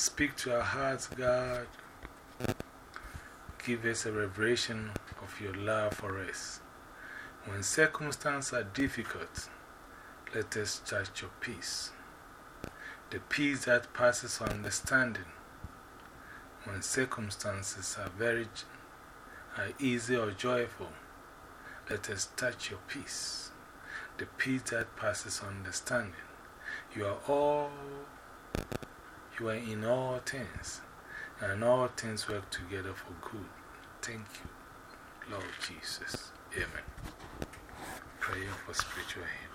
Speak to our hearts, God. Give us a revelation of your love for us. When circumstances are difficult, let us touch your peace. The peace that passes understanding. When circumstances are very are easy or joyful, let us touch your peace. The peace that passes understanding. You are all, you are in all things, and all things work together for good. Thank you, Lord Jesus. Amen. Prayer for spiritual healing.